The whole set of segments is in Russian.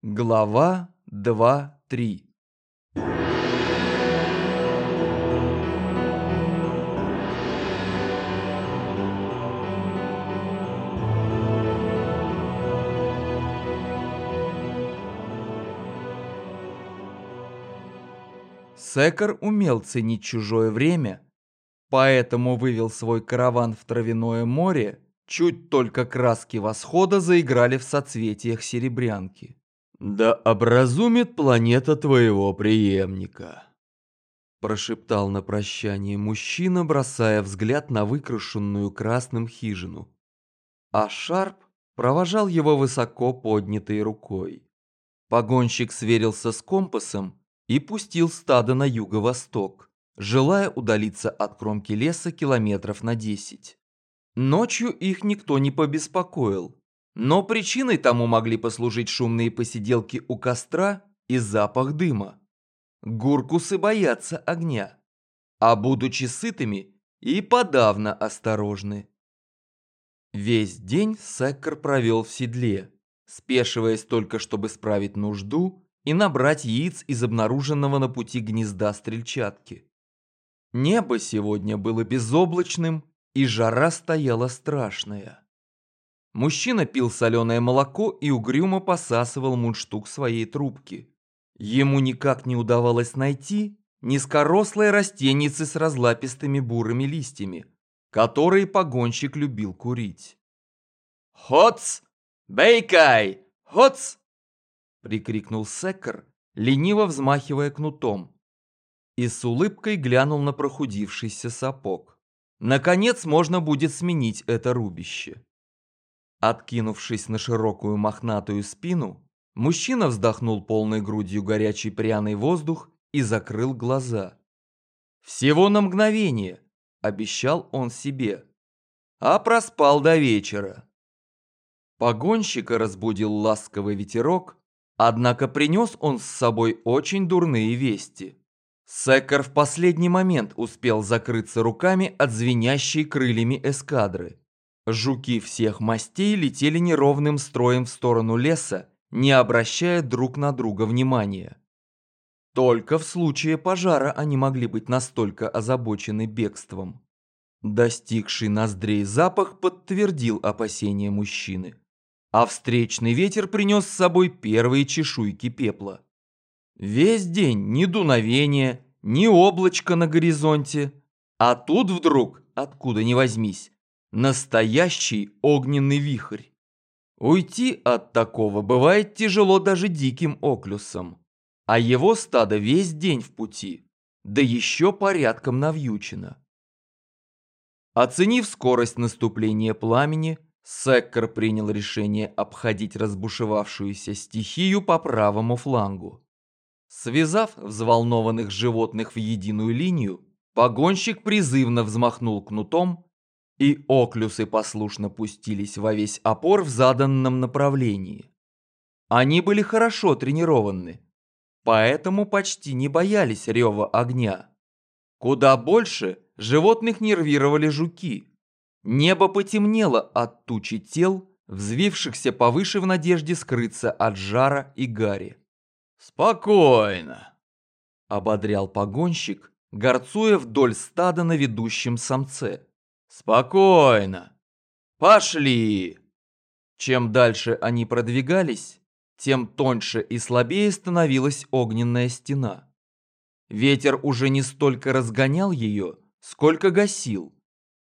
Глава 2.3 Секер умел ценить чужое время, поэтому вывел свой караван в травяное море, чуть только краски восхода заиграли в соцветиях серебрянки. «Да образумит планета твоего преемника», – прошептал на прощание мужчина, бросая взгляд на выкрашенную красным хижину. А Шарп провожал его высоко поднятой рукой. Погонщик сверился с компасом и пустил стадо на юго-восток, желая удалиться от кромки леса километров на десять. Ночью их никто не побеспокоил, но причиной тому могли послужить шумные посиделки у костра и запах дыма. Гуркусы боятся огня, а будучи сытыми и подавно осторожны. Весь день Секкер провел в седле, спешиваясь только чтобы справить нужду и набрать яиц из обнаруженного на пути гнезда стрельчатки. Небо сегодня было безоблачным, и жара стояла страшная. Мужчина пил соленое молоко и угрюмо посасывал мундштук своей трубки. Ему никак не удавалось найти низкорослые растеницы с разлапистыми бурыми листьями, которые погонщик любил курить. «Хоц! Бейкай! Хоц!» прикрикнул Секер, лениво взмахивая кнутом. И с улыбкой глянул на прохудившийся сапог. Наконец можно будет сменить это рубище. Откинувшись на широкую мохнатую спину, мужчина вздохнул полной грудью горячий пряный воздух и закрыл глаза. «Всего на мгновение», – обещал он себе. А проспал до вечера. Погонщика разбудил ласковый ветерок, Однако принес он с собой очень дурные вести. Секер в последний момент успел закрыться руками от звенящей крыльями эскадры. Жуки всех мастей летели неровным строем в сторону леса, не обращая друг на друга внимания. Только в случае пожара они могли быть настолько озабочены бегством. Достигший ноздрей запах подтвердил опасения мужчины а встречный ветер принес с собой первые чешуйки пепла. Весь день ни дуновения, ни облачка на горизонте, а тут вдруг, откуда ни возьмись, настоящий огненный вихрь. Уйти от такого бывает тяжело даже диким оклюсом, а его стадо весь день в пути, да еще порядком навьючено. Оценив скорость наступления пламени, Секкер принял решение обходить разбушевавшуюся стихию по правому флангу. Связав взволнованных животных в единую линию, погонщик призывно взмахнул кнутом, и оклюсы послушно пустились во весь опор в заданном направлении. Они были хорошо тренированы, поэтому почти не боялись рева огня. Куда больше животных нервировали жуки, Небо потемнело от тучи тел, взвившихся повыше в надежде скрыться от жара и гари. «Спокойно!» – ободрял погонщик, горцуя вдоль стада на ведущем самце. «Спокойно! Пошли!» Чем дальше они продвигались, тем тоньше и слабее становилась огненная стена. Ветер уже не столько разгонял ее, сколько гасил.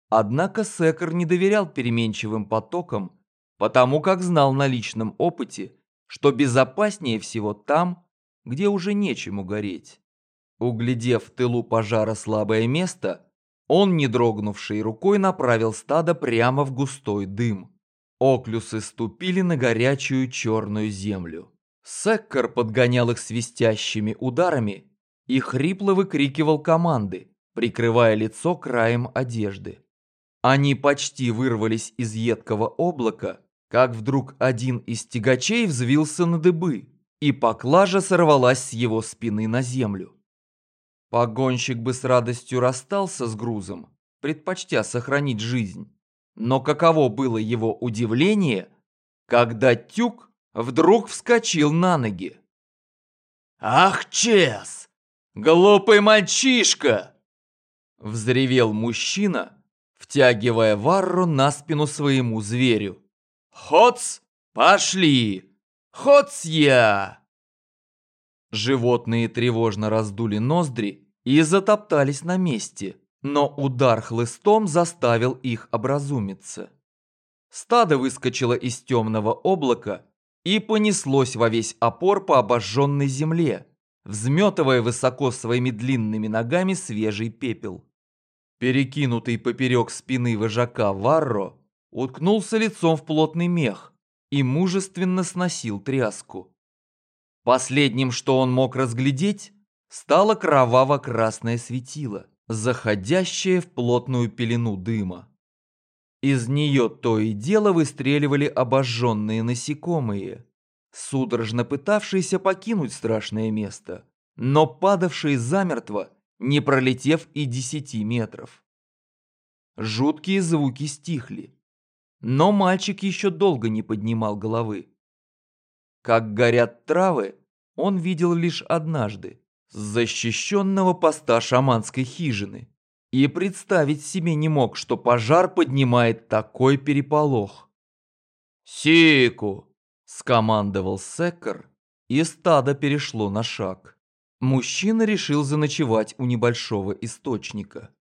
Однако Секер не доверял переменчивым потокам, потому как знал на личном опыте, что безопаснее всего там, где уже нечему гореть. Углядев в тылу пожара слабое место, он, не дрогнувшей рукой, направил стадо прямо в густой дым. Оклюсы ступили на горячую черную землю. Секкер подгонял их свистящими ударами и хрипло выкрикивал команды, прикрывая лицо краем одежды. Они почти вырвались из едкого облака, как вдруг один из тягачей взвился на дыбы, и поклажа сорвалась с его спины на землю. Погонщик бы с радостью расстался с грузом, предпочтя сохранить жизнь. Но каково было его удивление, когда тюк вдруг вскочил на ноги. «Ах, Чес! Глупый мальчишка!» Взревел мужчина, втягивая Варру на спину своему зверю. «Хоц! Пошли! Хоц я!» Животные тревожно раздули ноздри и затоптались на месте, но удар хлыстом заставил их образумиться. Стадо выскочило из темного облака и понеслось во весь опор по обожженной земле, взметывая высоко своими длинными ногами свежий пепел. Перекинутый поперек спины вожака Варро уткнулся лицом в плотный мех и мужественно сносил тряску. Последним, что он мог разглядеть, стало кроваво-красное светило, заходящее в плотную пелену дыма. Из нее то и дело выстреливали обожженные насекомые, судорожно пытавшиеся покинуть страшное место, но падавшие замертво, не пролетев и десяти метров. Жуткие звуки стихли, но мальчик еще долго не поднимал головы. Как горят травы, он видел лишь однажды, с защищенного поста шаманской хижины, и представить себе не мог, что пожар поднимает такой переполох. «Сику!» – скомандовал Секер, и стадо перешло на шаг. Мужчина решил заночевать у небольшого источника.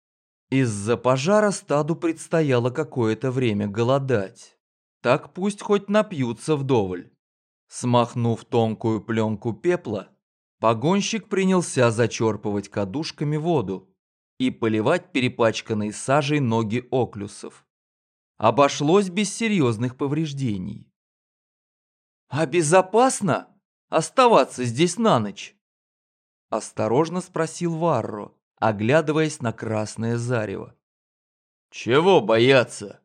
Из-за пожара стаду предстояло какое-то время голодать. Так пусть хоть напьются вдоволь. Смахнув тонкую пленку пепла, погонщик принялся зачерпывать кадушками воду, и поливать перепачканные сажей ноги оклюсов. Обошлось без серьезных повреждений. «А безопасно оставаться здесь на ночь?» Осторожно спросил Варро, оглядываясь на красное зарево. «Чего бояться?»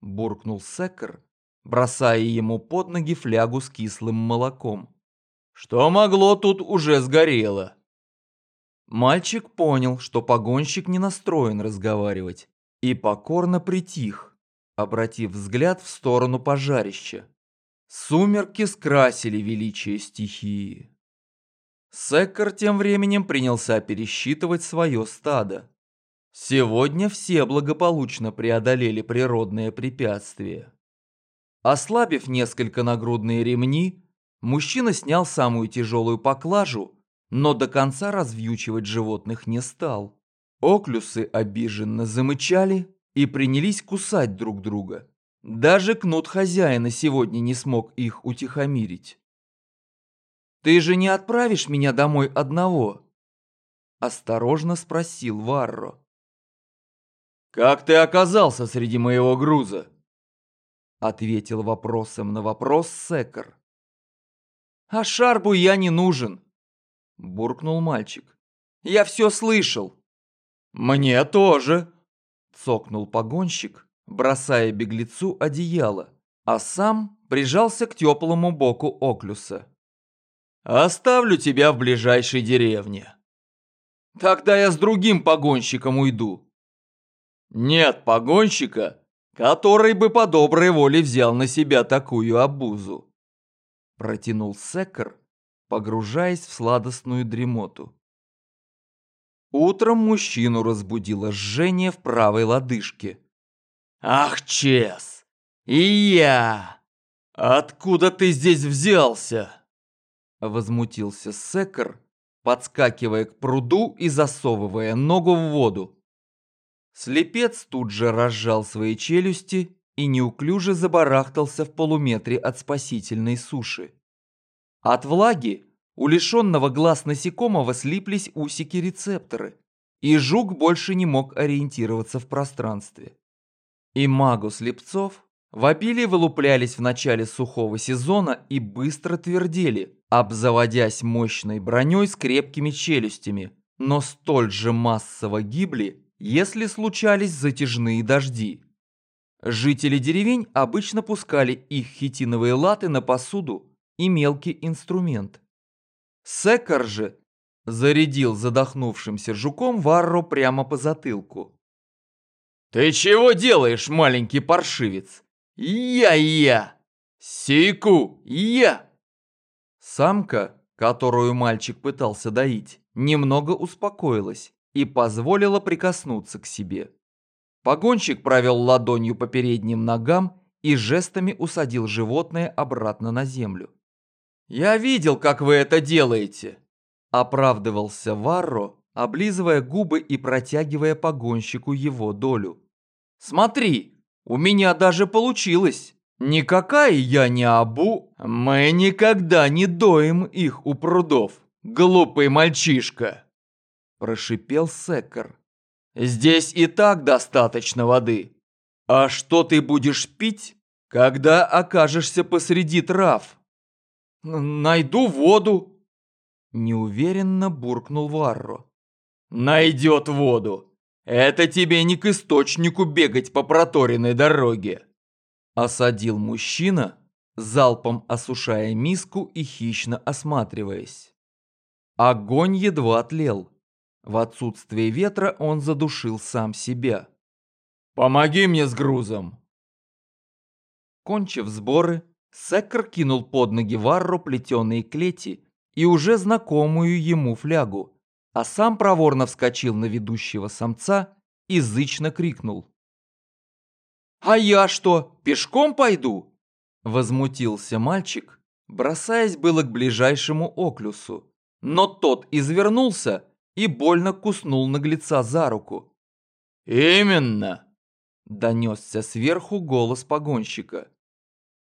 Буркнул Секер, бросая ему под ноги флягу с кислым молоком. «Что могло, тут уже сгорело». Мальчик понял, что погонщик не настроен разговаривать, и покорно притих, обратив взгляд в сторону пожарища. Сумерки скрасили величие стихии. Секкер тем временем принялся пересчитывать свое стадо. Сегодня все благополучно преодолели природные препятствия. Ослабив несколько нагрудные ремни, мужчина снял самую тяжелую поклажу но до конца развьючивать животных не стал. Оклюсы обиженно замычали и принялись кусать друг друга. Даже кнут хозяина сегодня не смог их утихомирить. «Ты же не отправишь меня домой одного?» Осторожно спросил Варро. «Как ты оказался среди моего груза?» Ответил вопросом на вопрос Секер. «А Шарбу я не нужен буркнул мальчик. «Я все слышал!» «Мне тоже!» цокнул погонщик, бросая беглецу одеяло, а сам прижался к теплому боку Оклюса. «Оставлю тебя в ближайшей деревне». «Тогда я с другим погонщиком уйду». «Нет погонщика, который бы по доброй воле взял на себя такую обузу», протянул Секер, погружаясь в сладостную дремоту. Утром мужчину разбудило жжение в правой лодыжке. «Ах, Чес! И я! Откуда ты здесь взялся?» Возмутился Секер, подскакивая к пруду и засовывая ногу в воду. Слепец тут же разжал свои челюсти и неуклюже забарахтался в полуметре от спасительной суши. От влаги у лишенного глаз насекомого слиплись усики-рецепторы, и жук больше не мог ориентироваться в пространстве. И магу слепцов в обилии вылуплялись в начале сухого сезона и быстро твердели, обзаводясь мощной броней с крепкими челюстями, но столь же массово гибли, если случались затяжные дожди. Жители деревень обычно пускали их хитиновые латы на посуду и мелкий инструмент. Секар же зарядил задохнувшимся жуком Варро прямо по затылку. «Ты чего делаешь, маленький паршивец? Я-я!» Сику, я! Самка, которую мальчик пытался доить, немного успокоилась и позволила прикоснуться к себе. Погонщик провел ладонью по передним ногам и жестами усадил животное обратно на землю. «Я видел, как вы это делаете!» Оправдывался Варро, облизывая губы и протягивая погонщику его долю. «Смотри, у меня даже получилось! Никакая я не абу, мы никогда не доим их у прудов, глупый мальчишка!» Прошипел Секер. «Здесь и так достаточно воды. А что ты будешь пить, когда окажешься посреди трав?» «Найду воду», Неуверенно буркнул Варро. «Найдет воду! Это тебе не к источнику бегать по проторенной дороге!» Осадил мужчина, залпом осушая миску и хищно осматриваясь. Огонь едва тлел. В отсутствие ветра он задушил сам себя. «Помоги мне с грузом!» Кончив сборы, Секер кинул под ноги Варру плетеные клети и уже знакомую ему флягу, а сам проворно вскочил на ведущего самца и зычно крикнул. «А я что, пешком пойду?» Возмутился мальчик, бросаясь было к ближайшему оклюсу, но тот извернулся и больно куснул наглеца за руку. «Именно!» – донесся сверху голос погонщика.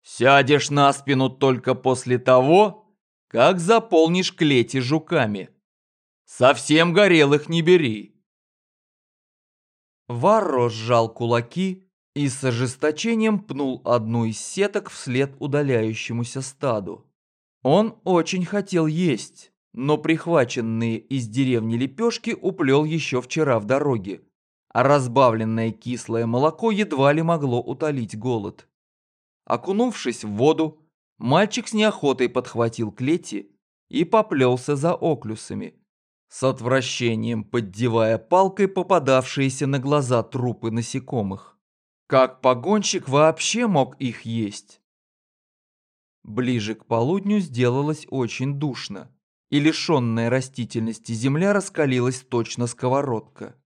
«Сядешь на спину только после того, как заполнишь клети жуками. Совсем горелых не бери. Варро сжал кулаки и с ожесточением пнул одну из сеток вслед удаляющемуся стаду. Он очень хотел есть, но прихваченные из деревни лепешки уплел еще вчера в дороге, а разбавленное кислое молоко едва ли могло утолить голод. Окунувшись в воду, Мальчик с неохотой подхватил клети и поплелся за оклюсами, с отвращением поддевая палкой попадавшиеся на глаза трупы насекомых. Как погонщик вообще мог их есть? Ближе к полудню сделалось очень душно, и лишенная растительности земля раскалилась точно сковородка.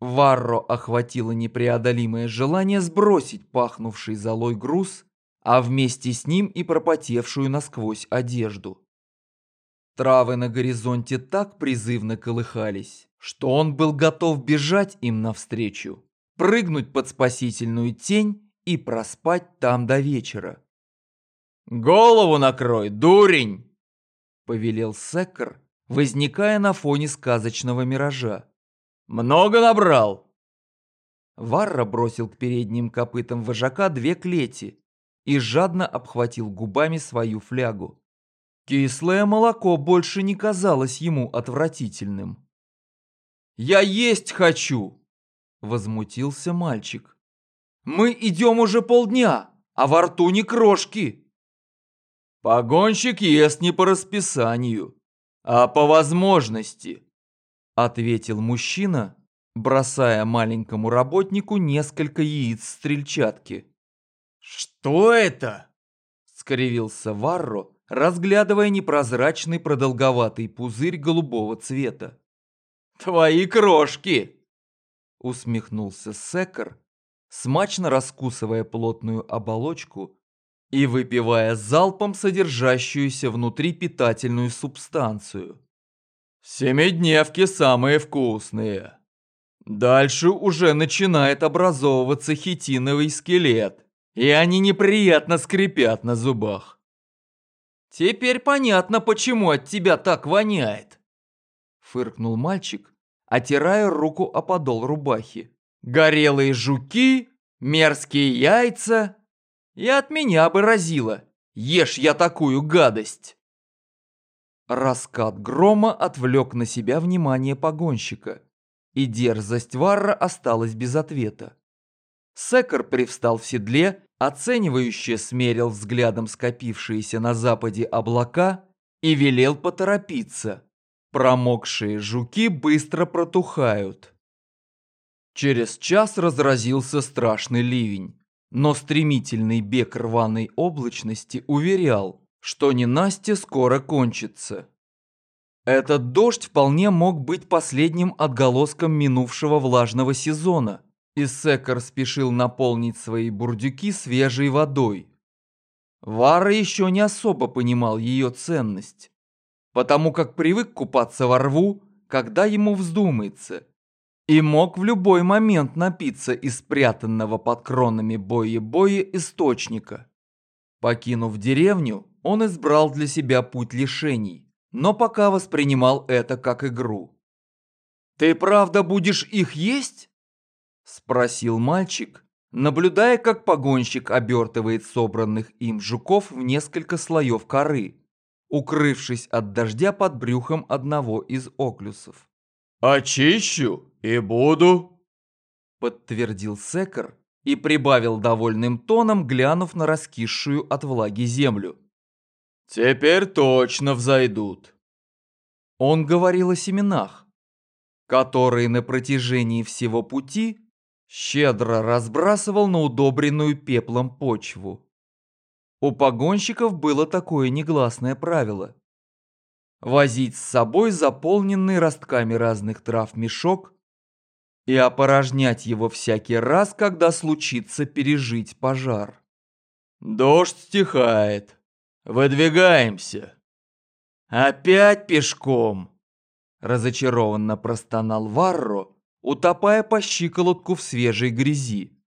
Варро охватило непреодолимое желание сбросить пахнувший золой груз а вместе с ним и пропотевшую насквозь одежду. Травы на горизонте так призывно колыхались, что он был готов бежать им навстречу, прыгнуть под спасительную тень и проспать там до вечера. «Голову накрой, дурень!» – повелел Секкер, возникая на фоне сказочного миража. «Много набрал!» Варра бросил к передним копытам вожака две клети, и жадно обхватил губами свою флягу. Кислое молоко больше не казалось ему отвратительным. «Я есть хочу!» – возмутился мальчик. «Мы идем уже полдня, а во рту не крошки!» «Погонщик ест не по расписанию, а по возможности», – ответил мужчина, бросая маленькому работнику несколько яиц стрельчатки. «Что это?» – скривился Варро, разглядывая непрозрачный продолговатый пузырь голубого цвета. «Твои крошки!» – усмехнулся Секер, смачно раскусывая плотную оболочку и выпивая залпом содержащуюся внутри питательную субстанцию. «Семидневки самые вкусные!» Дальше уже начинает образовываться хитиновый скелет и они неприятно скрипят на зубах. «Теперь понятно, почему от тебя так воняет», – фыркнул мальчик, отирая руку о подол рубахи. «Горелые жуки, мерзкие яйца. И от меня бы разило, ешь я такую гадость». Раскат грома отвлек на себя внимание погонщика, и дерзость Варра осталась без ответа. Секер привстал в седле, оценивающе смерил взглядом скопившиеся на западе облака и велел поторопиться. Промокшие жуки быстро протухают. Через час разразился страшный ливень, Но стремительный бег рваной облачности уверял, что ненастье скоро кончится. Этот дождь вполне мог быть последним отголоском минувшего влажного сезона, и Секер спешил наполнить свои бурдюки свежей водой. Вара еще не особо понимал ее ценность, потому как привык купаться во рву, когда ему вздумается, и мог в любой момент напиться из спрятанного под кронами бои-боя источника. Покинув деревню, он избрал для себя путь лишений, но пока воспринимал это как игру. «Ты правда будешь их есть?» – спросил мальчик, наблюдая, как погонщик обертывает собранных им жуков в несколько слоев коры, укрывшись от дождя под брюхом одного из оклюсов. «Очищу и буду», – подтвердил Секер и прибавил довольным тоном, глянув на раскисшую от влаги землю. «Теперь точно взойдут». Он говорил о семенах, которые на протяжении всего пути щедро разбрасывал на удобренную пеплом почву. У погонщиков было такое негласное правило. Возить с собой заполненный ростками разных трав мешок и опорожнять его всякий раз, когда случится пережить пожар. «Дождь стихает. Выдвигаемся». «Опять пешком!» Разочарованно простонал Варро, утопая по щиколотку в свежей грязи.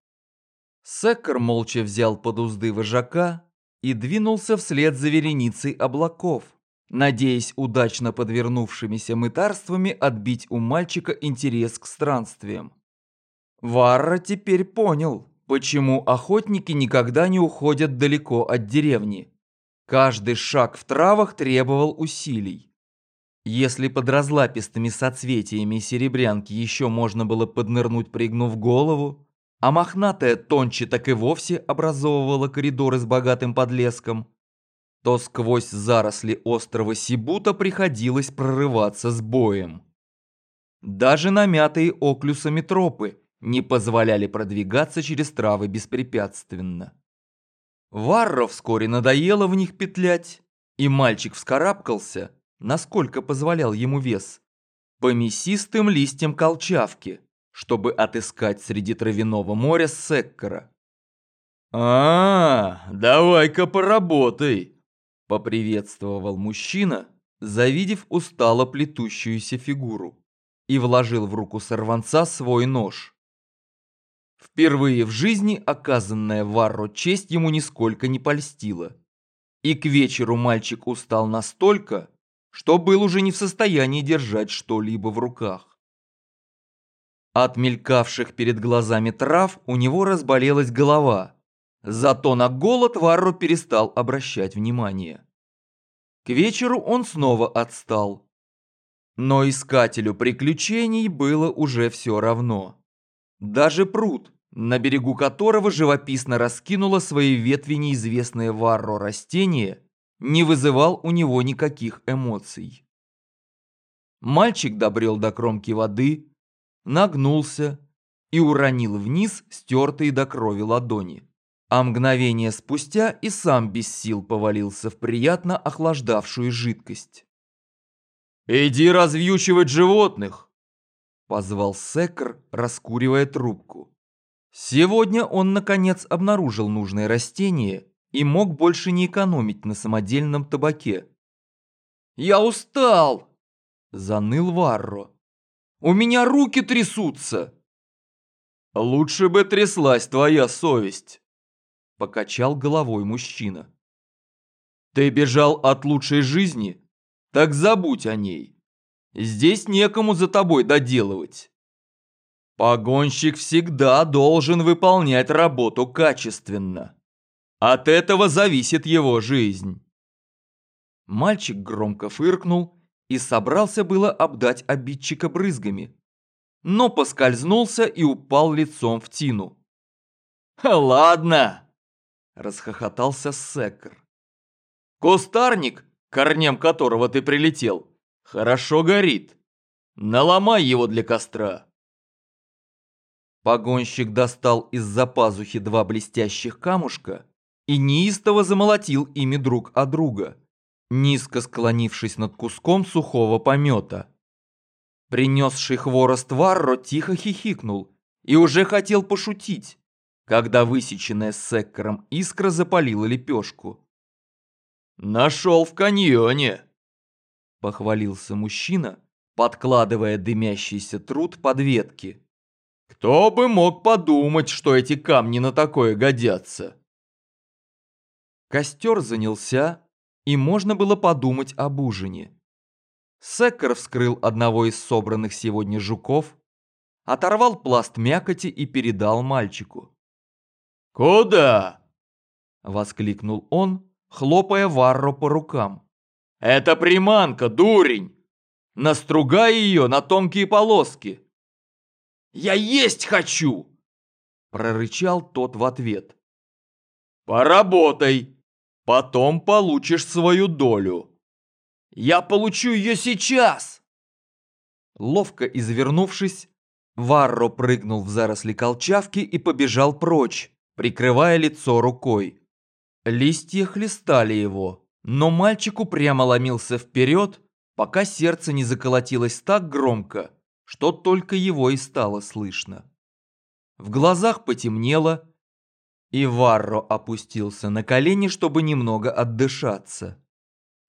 Секкер молча взял под узды вожака и двинулся вслед за вереницей облаков, надеясь удачно подвернувшимися мытарствами отбить у мальчика интерес к странствиям. Варра теперь понял, почему охотники никогда не уходят далеко от деревни. Каждый шаг в травах требовал усилий. Если под разлапистыми соцветиями серебрянки еще можно было поднырнуть, пригнув голову, а мохнатая тонче так и вовсе образовывала коридоры с богатым подлеском, то сквозь заросли острова Сибута приходилось прорываться с боем. Даже намятые оклюсами тропы не позволяли продвигаться через травы беспрепятственно. Варро вскоре надоело в них петлять, и мальчик вскарабкался, насколько позволял ему вес, по мясистым листьям колчавки, чтобы отыскать среди травяного моря секкера. «А, давай-ка поработай!» – поприветствовал мужчина, завидев устало плетущуюся фигуру, и вложил в руку сорванца свой нож. Впервые в жизни оказанная Варро честь ему нисколько не польстила. И к вечеру мальчик устал настолько, что был уже не в состоянии держать что-либо в руках. От мелькавших перед глазами трав у него разболелась голова, зато на голод Варро перестал обращать внимание. К вечеру он снова отстал. Но искателю приключений было уже все равно. Даже пруд, на берегу которого живописно раскинуло свои ветви неизвестное Варро растение, не вызывал у него никаких эмоций. Мальчик добрел до кромки воды, нагнулся и уронил вниз стертые до крови ладони. А мгновение спустя и сам без сил повалился в приятно охлаждавшую жидкость. «Иди развьючивать животных!» Позвал Секр, раскуривая трубку. Сегодня он, наконец, обнаружил нужное растение и мог больше не экономить на самодельном табаке. «Я устал!» – заныл Варро. «У меня руки трясутся!» «Лучше бы тряслась твоя совесть!» – покачал головой мужчина. «Ты бежал от лучшей жизни? Так забудь о ней!» Здесь некому за тобой доделывать. Погонщик всегда должен выполнять работу качественно. От этого зависит его жизнь. Мальчик громко фыркнул и собрался было обдать обидчика брызгами, но поскользнулся и упал лицом в тину. «Ладно!» – расхохотался Секер. «Кустарник, корнем которого ты прилетел, Хорошо горит. Наломай его для костра. Погонщик достал из-за пазухи два блестящих камушка и неистово замолотил ими друг о друга, низко склонившись над куском сухого помета. Принесший хворост Варро тихо хихикнул и уже хотел пошутить, когда высеченная секкером искра запалила лепешку. «Нашел в каньоне!» – похвалился мужчина, подкладывая дымящийся труд под ветки. Кто бы мог подумать, что эти камни на такое годятся? Костер занялся, и можно было подумать об ужине. Секкер вскрыл одного из собранных сегодня жуков, оторвал пласт мякоти и передал мальчику. «Куда?» – воскликнул он, хлопая Варро по рукам. «Это приманка, дурень! Настругай ее на тонкие полоски!» Я есть хочу!» Прорычал тот в ответ. «Поработай, потом получишь свою долю. Я получу ее сейчас!» Ловко извернувшись, Варро прыгнул в заросли колчавки и побежал прочь, прикрывая лицо рукой. Листья хлестали его, но мальчик упрямо ломился вперед, пока сердце не заколотилось так громко, что только его и стало слышно. В глазах потемнело, и Варро опустился на колени, чтобы немного отдышаться.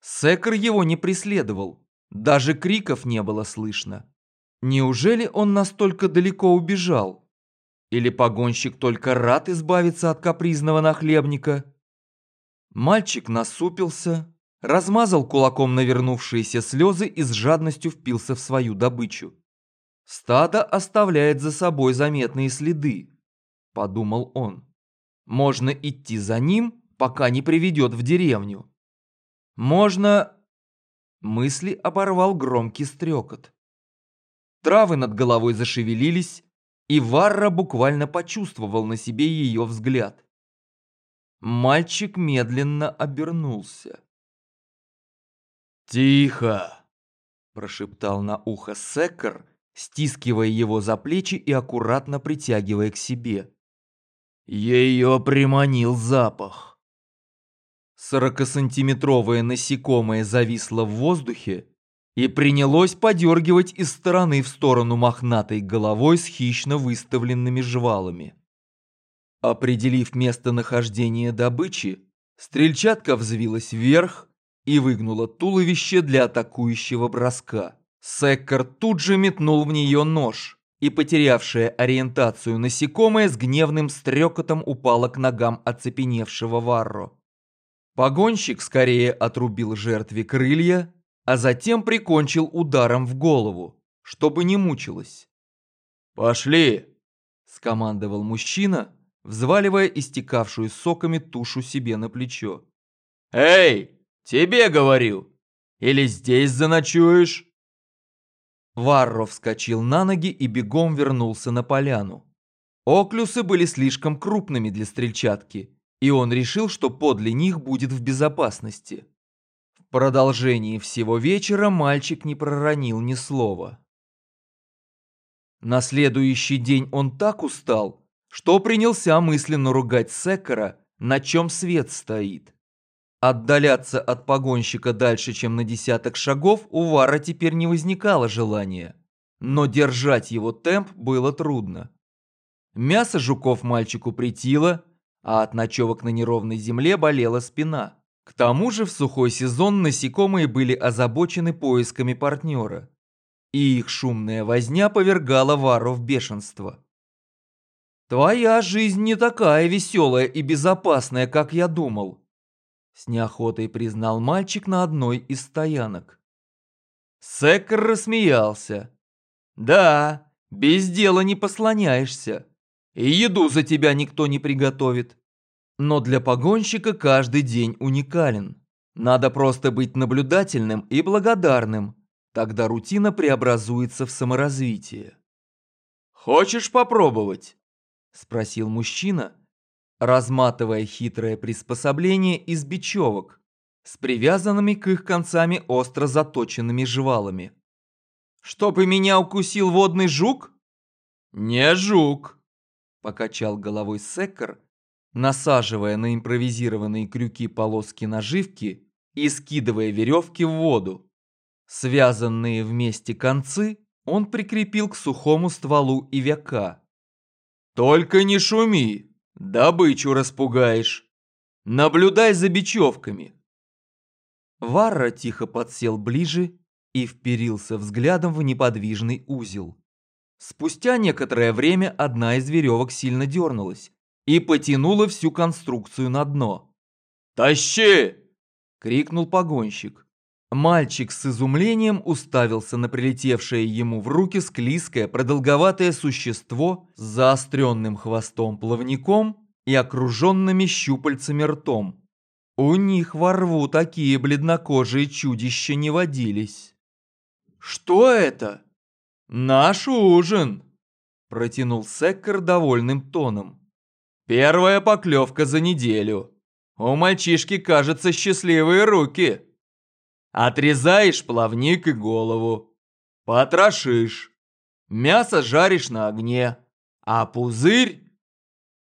Секер его не преследовал, даже криков не было слышно. Неужели он настолько далеко убежал? Или погонщик только рад избавиться от капризного нахлебника? Мальчик насупился, размазал кулаком навернувшиеся слезы и с жадностью впился в свою добычу. Стадо оставляет за собой заметные следы, подумал он. Можно идти за ним, пока не приведет в деревню. Можно... Мысли оборвал громкий стрекот. Травы над головой зашевелились, и Варра буквально почувствовал на себе ее взгляд. Мальчик медленно обернулся. «Тихо!» – прошептал на ухо Секер, стискивая его за плечи и аккуратно притягивая к себе. Ее приманил запах. Сорокасантиметровое насекомое зависло в воздухе и принялось подергивать из стороны в сторону мохнатой головой с хищно выставленными жвалами. Определив местонахождение добычи, стрельчатка взвилась вверх и выгнула туловище для атакующего броска. Секкер тут же метнул в нее нож, и потерявшая ориентацию насекомое с гневным стрекотом упало к ногам оцепеневшего Варро. Погонщик скорее отрубил жертве крылья, а затем прикончил ударом в голову, чтобы не мучилась. «Пошли!» – скомандовал мужчина, взваливая истекавшую соками тушу себе на плечо. «Эй, тебе говорю! Или здесь заночуешь?» Варро вскочил на ноги и бегом вернулся на поляну. Оклюсы были слишком крупными для стрельчатки, и он решил, что подле них будет в безопасности. Продолжении всего вечера мальчик не проронил ни слова. На следующий день он так устал, что принялся мысленно ругать Секера, на чем свет стоит. Отдаляться от погонщика дальше, чем на десяток шагов, у Вара теперь не возникало желания. Но держать его темп было трудно. Мясо жуков мальчику притило, а от ночевок на неровной земле болела спина. К тому же в сухой сезон насекомые были озабочены поисками партнера. И их шумная возня повергала Вару в бешенство. «Твоя жизнь не такая веселая и безопасная, как я думал», с неохотой признал мальчик на одной из стоянок. Секер рассмеялся. «Да, без дела не послоняешься, и еду за тебя никто не приготовит. Но для погонщика каждый день уникален. Надо просто быть наблюдательным и благодарным, тогда рутина преобразуется в саморазвитие». «Хочешь попробовать?» – спросил мужчина, разматывая хитрое приспособление из бечевок с привязанными к их концами остро заточенными жвалами. «Чтобы меня укусил водный жук?» «Не жук», покачал головой Секкер, насаживая на импровизированные крюки полоски наживки и скидывая веревки в воду. Связанные вместе концы он прикрепил к сухому стволу и века. «Только не шуми, добычу распугаешь. Наблюдай за бечевками». Варра тихо подсел ближе и вперился взглядом в неподвижный узел. Спустя некоторое время одна из веревок сильно дернулась и потянула всю конструкцию на дно. «Тащи!» – крикнул погонщик. Мальчик с изумлением уставился на прилетевшее ему в руки склизкое продолговатое существо с заостренным хвостом-плавником и окруженными щупальцами ртом. У них во рву такие бледнокожие чудища не водились. «Что это?» «Наш ужин!» – протянул Секкер довольным тоном. «Первая поклевка за неделю. У мальчишки, кажется, счастливые руки. Отрезаешь плавник и голову. Потрошишь. Мясо жаришь на огне. А пузырь?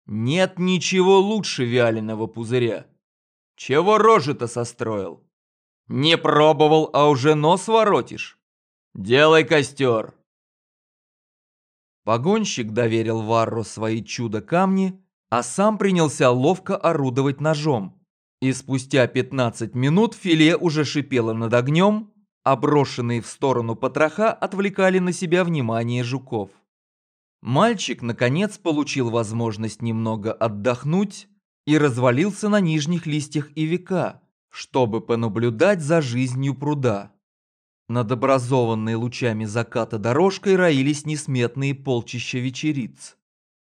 Нет ничего лучше вяленого пузыря. Чего рожи-то состроил? Не пробовал, а уже нос воротишь? Делай костер. Погонщик доверил Варру свои чудо-камни, а сам принялся ловко орудовать ножом. И спустя 15 минут филе уже шипело над огнем, а брошенные в сторону потроха отвлекали на себя внимание жуков. Мальчик, наконец, получил возможность немного отдохнуть и развалился на нижних листьях и века, чтобы понаблюдать за жизнью пруда. Над образованной лучами заката дорожкой роились несметные полчища вечериц.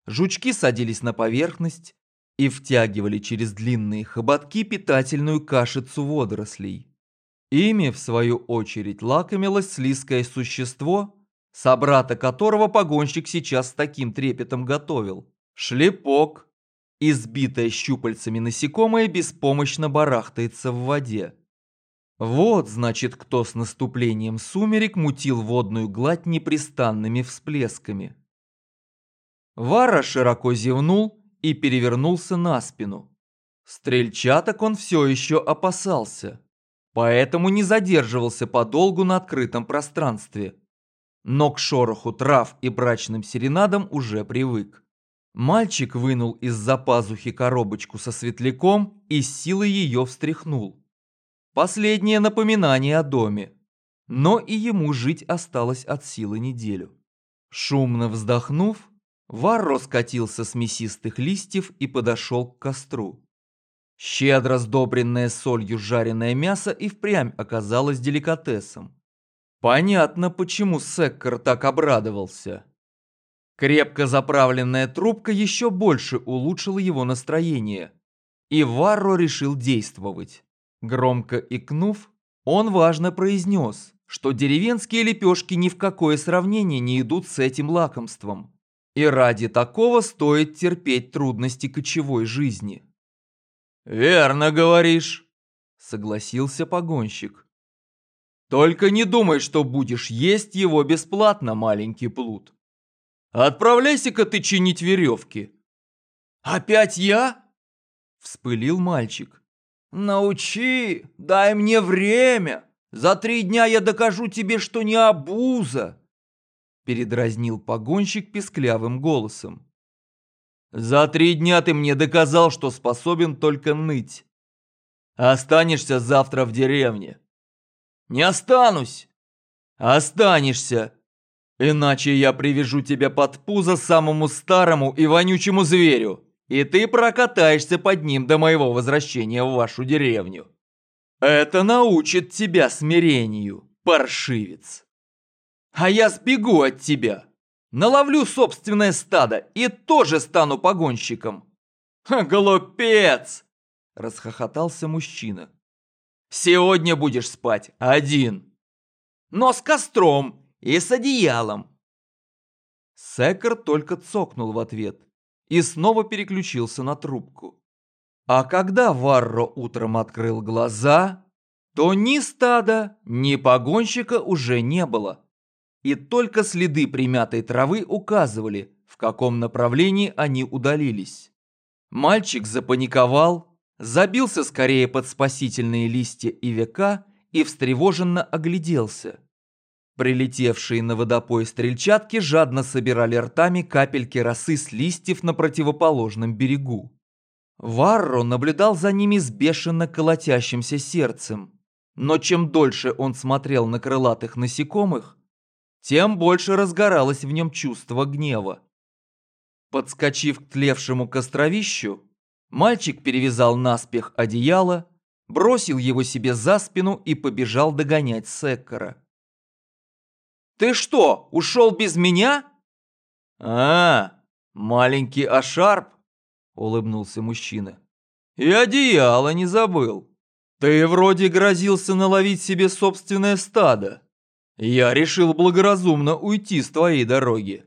Жучки садились на поверхность и втягивали через длинные хоботки питательную кашицу водорослей. Ими, в свою очередь, лакомилось слизкое существо, собрата которого погонщик сейчас с таким трепетом готовил. Шлепок. Избитое щупальцами насекомое беспомощно барахтается в воде. Вот, значит, кто с наступлением сумерек мутил водную гладь непрестанными всплесками. Вара широко зевнул и перевернулся на спину. Стрельчаток он все еще опасался, поэтому не задерживался подолгу на открытом пространстве. Но к шороху трав и брачным серенадам уже привык. Мальчик вынул из-за пазухи коробочку со светляком и с силой ее встряхнул. Последнее напоминание о доме. Но и ему жить осталось от силы неделю. Шумно вздохнув, Варро скатился с мясистых листьев и подошел к костру. Щедро сдобренное солью жареное мясо и впрямь оказалось деликатесом. Понятно, почему Секкер так обрадовался. Крепко заправленная трубка еще больше улучшила его настроение. И Варро решил действовать. Громко икнув, он важно произнес, что деревенские лепешки ни в какое сравнение не идут с этим лакомством. И ради такого стоит терпеть трудности кочевой жизни. «Верно говоришь», — согласился погонщик. «Только не думай, что будешь есть его бесплатно, маленький плут. Отправляйся-ка ты чинить веревки». «Опять я?» — вспылил мальчик. «Научи, дай мне время. За три дня я докажу тебе, что не обуза!» Передразнил погонщик песклявым голосом. «За три дня ты мне доказал, что способен только ныть. Останешься завтра в деревне». «Не останусь!» «Останешься!» Иначе я привяжу тебя под пузо самому старому и вонючему зверю и ты прокатаешься под ним до моего возвращения в вашу деревню. Это научит тебя смирению, паршивец. А я сбегу от тебя, наловлю собственное стадо и тоже стану погонщиком. Глупец! Расхохотался мужчина. Сегодня будешь спать один. Но с костром и с одеялом. Секер только цокнул в ответ и снова переключился на трубку. А когда Варро утром открыл глаза, то ни стада, ни погонщика уже не было. И только следы примятой травы указывали, в каком направлении они удалились. Мальчик запаниковал, забился скорее под спасительные листья и века и встревоженно огляделся. Прилетевшие на водопой стрельчатки жадно собирали ртами капельки росы с листьев на противоположном берегу. Варро наблюдал за ними с бешено колотящимся сердцем. Но чем дольше он смотрел на крылатых насекомых, тем больше разгоралось в нем чувство гнева. Подскочив к тлевшему костровищу, мальчик перевязал наспех одеяло, бросил его себе за спину и побежал догонять Секкара. «Ты что, ушел без меня?» «А, маленький Ашарп!» – улыбнулся мужчина. «И одеяло не забыл. Ты вроде грозился наловить себе собственное стадо. Я решил благоразумно уйти с твоей дороги».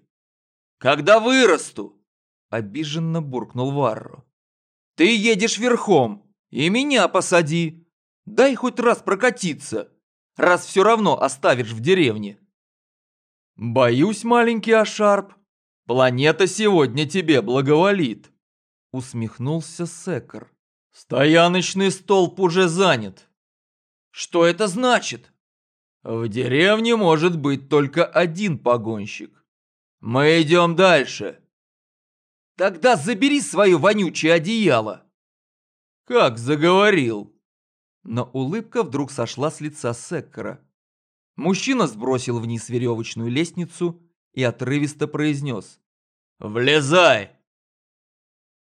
«Когда вырасту!» – обиженно буркнул Варро. «Ты едешь верхом, и меня посади. Дай хоть раз прокатиться, раз все равно оставишь в деревне». «Боюсь, маленький Ашарп, планета сегодня тебе благоволит», — усмехнулся Секер. «Стояночный столб уже занят». «Что это значит?» «В деревне может быть только один погонщик. Мы идем дальше». «Тогда забери свое вонючее одеяло». «Как заговорил?» Но улыбка вдруг сошла с лица Секкера. Мужчина сбросил вниз веревочную лестницу и отрывисто произнес «Влезай!».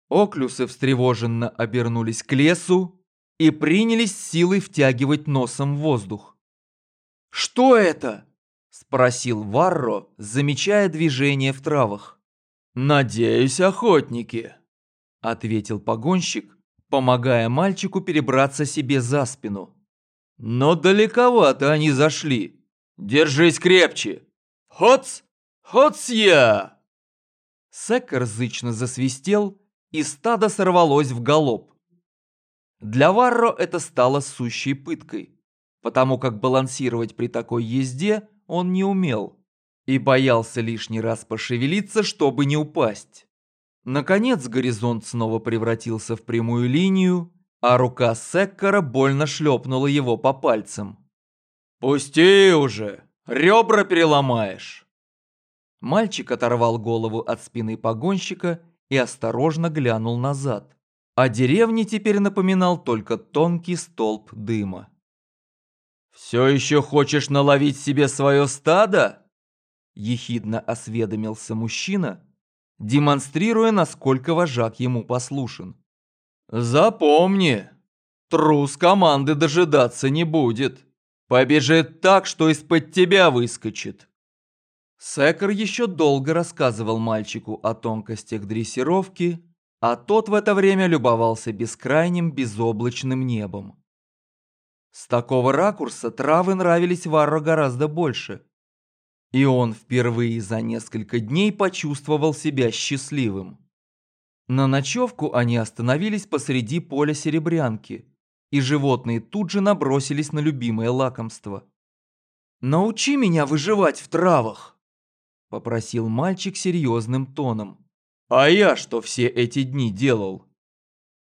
Оклюсы встревоженно обернулись к лесу и принялись силой втягивать носом воздух. «Что это?» – спросил Варро, замечая движение в травах. «Надеюсь, охотники», – ответил погонщик, помогая мальчику перебраться себе за спину. «Но далековато они зашли. Держись крепче! Хоц! Хоц я!» Секер зычно засвистел, и стадо сорвалось в галоп. Для Варро это стало сущей пыткой, потому как балансировать при такой езде он не умел и боялся лишний раз пошевелиться, чтобы не упасть. Наконец горизонт снова превратился в прямую линию, а рука Секкара больно шлепнула его по пальцам. «Пусти уже! Ребра переломаешь!» Мальчик оторвал голову от спины погонщика и осторожно глянул назад. А деревне теперь напоминал только тонкий столб дыма. «Все еще хочешь наловить себе свое стадо?» Ехидно осведомился мужчина, демонстрируя, насколько вожак ему послушен. «Запомни, трус команды дожидаться не будет». Побежит так, что из-под тебя выскочит. Секер еще долго рассказывал мальчику о тонкостях дрессировки, а тот в это время любовался бескрайним безоблачным небом. С такого ракурса травы нравились Варро гораздо больше. И он впервые за несколько дней почувствовал себя счастливым. На ночевку они остановились посреди поля серебрянки – и животные тут же набросились на любимое лакомство. «Научи меня выживать в травах!» – попросил мальчик серьезным тоном. «А я что все эти дни делал?»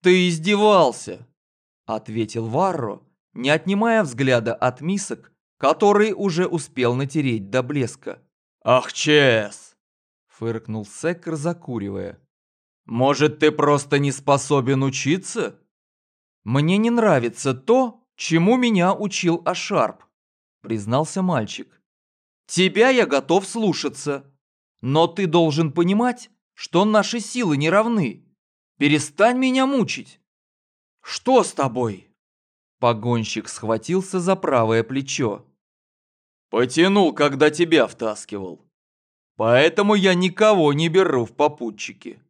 «Ты издевался!» – ответил Варро, не отнимая взгляда от мисок, которые уже успел натереть до блеска. «Ах, Чес!» – фыркнул Секер, закуривая. «Может, ты просто не способен учиться?» «Мне не нравится то, чему меня учил Ашарп», признался мальчик. «Тебя я готов слушаться, но ты должен понимать, что наши силы не равны. Перестань меня мучить». «Что с тобой?» Погонщик схватился за правое плечо. «Потянул, когда тебя втаскивал. Поэтому я никого не беру в попутчики».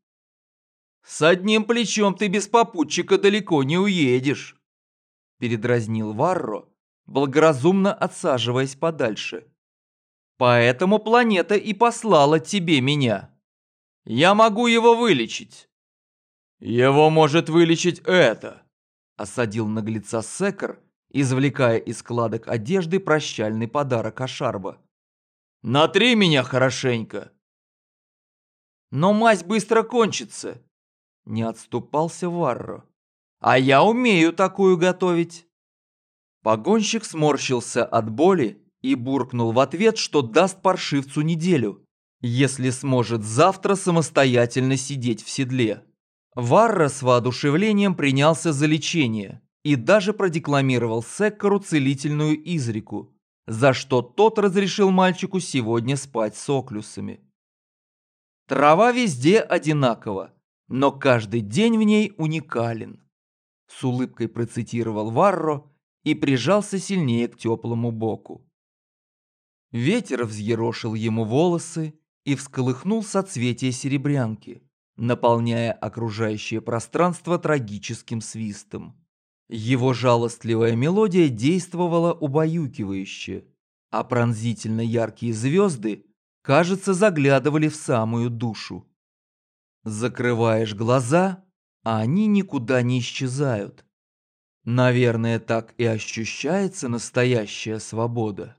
«С одним плечом ты без попутчика далеко не уедешь», – передразнил Варро, благоразумно отсаживаясь подальше. «Поэтому планета и послала тебе меня. Я могу его вылечить». «Его может вылечить это», – осадил наглеца Секер, извлекая из складок одежды прощальный подарок Ашарба. «Натри меня хорошенько!» Но мазь быстро кончится. Не отступался Варро. А я умею такую готовить. Погонщик сморщился от боли и буркнул в ответ, что даст паршивцу неделю, если сможет завтра самостоятельно сидеть в седле. Варра с воодушевлением принялся за лечение и даже продекламировал Секкару целительную изреку, за что тот разрешил мальчику сегодня спать с оклюсами. Трава везде одинакова, но каждый день в ней уникален. С улыбкой процитировал Варро и прижался сильнее к теплому боку. Ветер взъерошил ему волосы и всколыхнул соцветия серебрянки, наполняя окружающее пространство трагическим свистом. Его жалостливая мелодия действовала убаюкивающе, а пронзительно яркие звезды, кажется, заглядывали в самую душу. Закрываешь глаза, а они никуда не исчезают. Наверное, так и ощущается настоящая свобода.